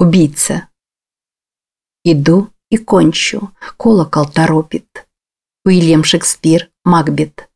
Убийца. Иду и кончу, колокол торопит. Уильям Шекспир, Макбет.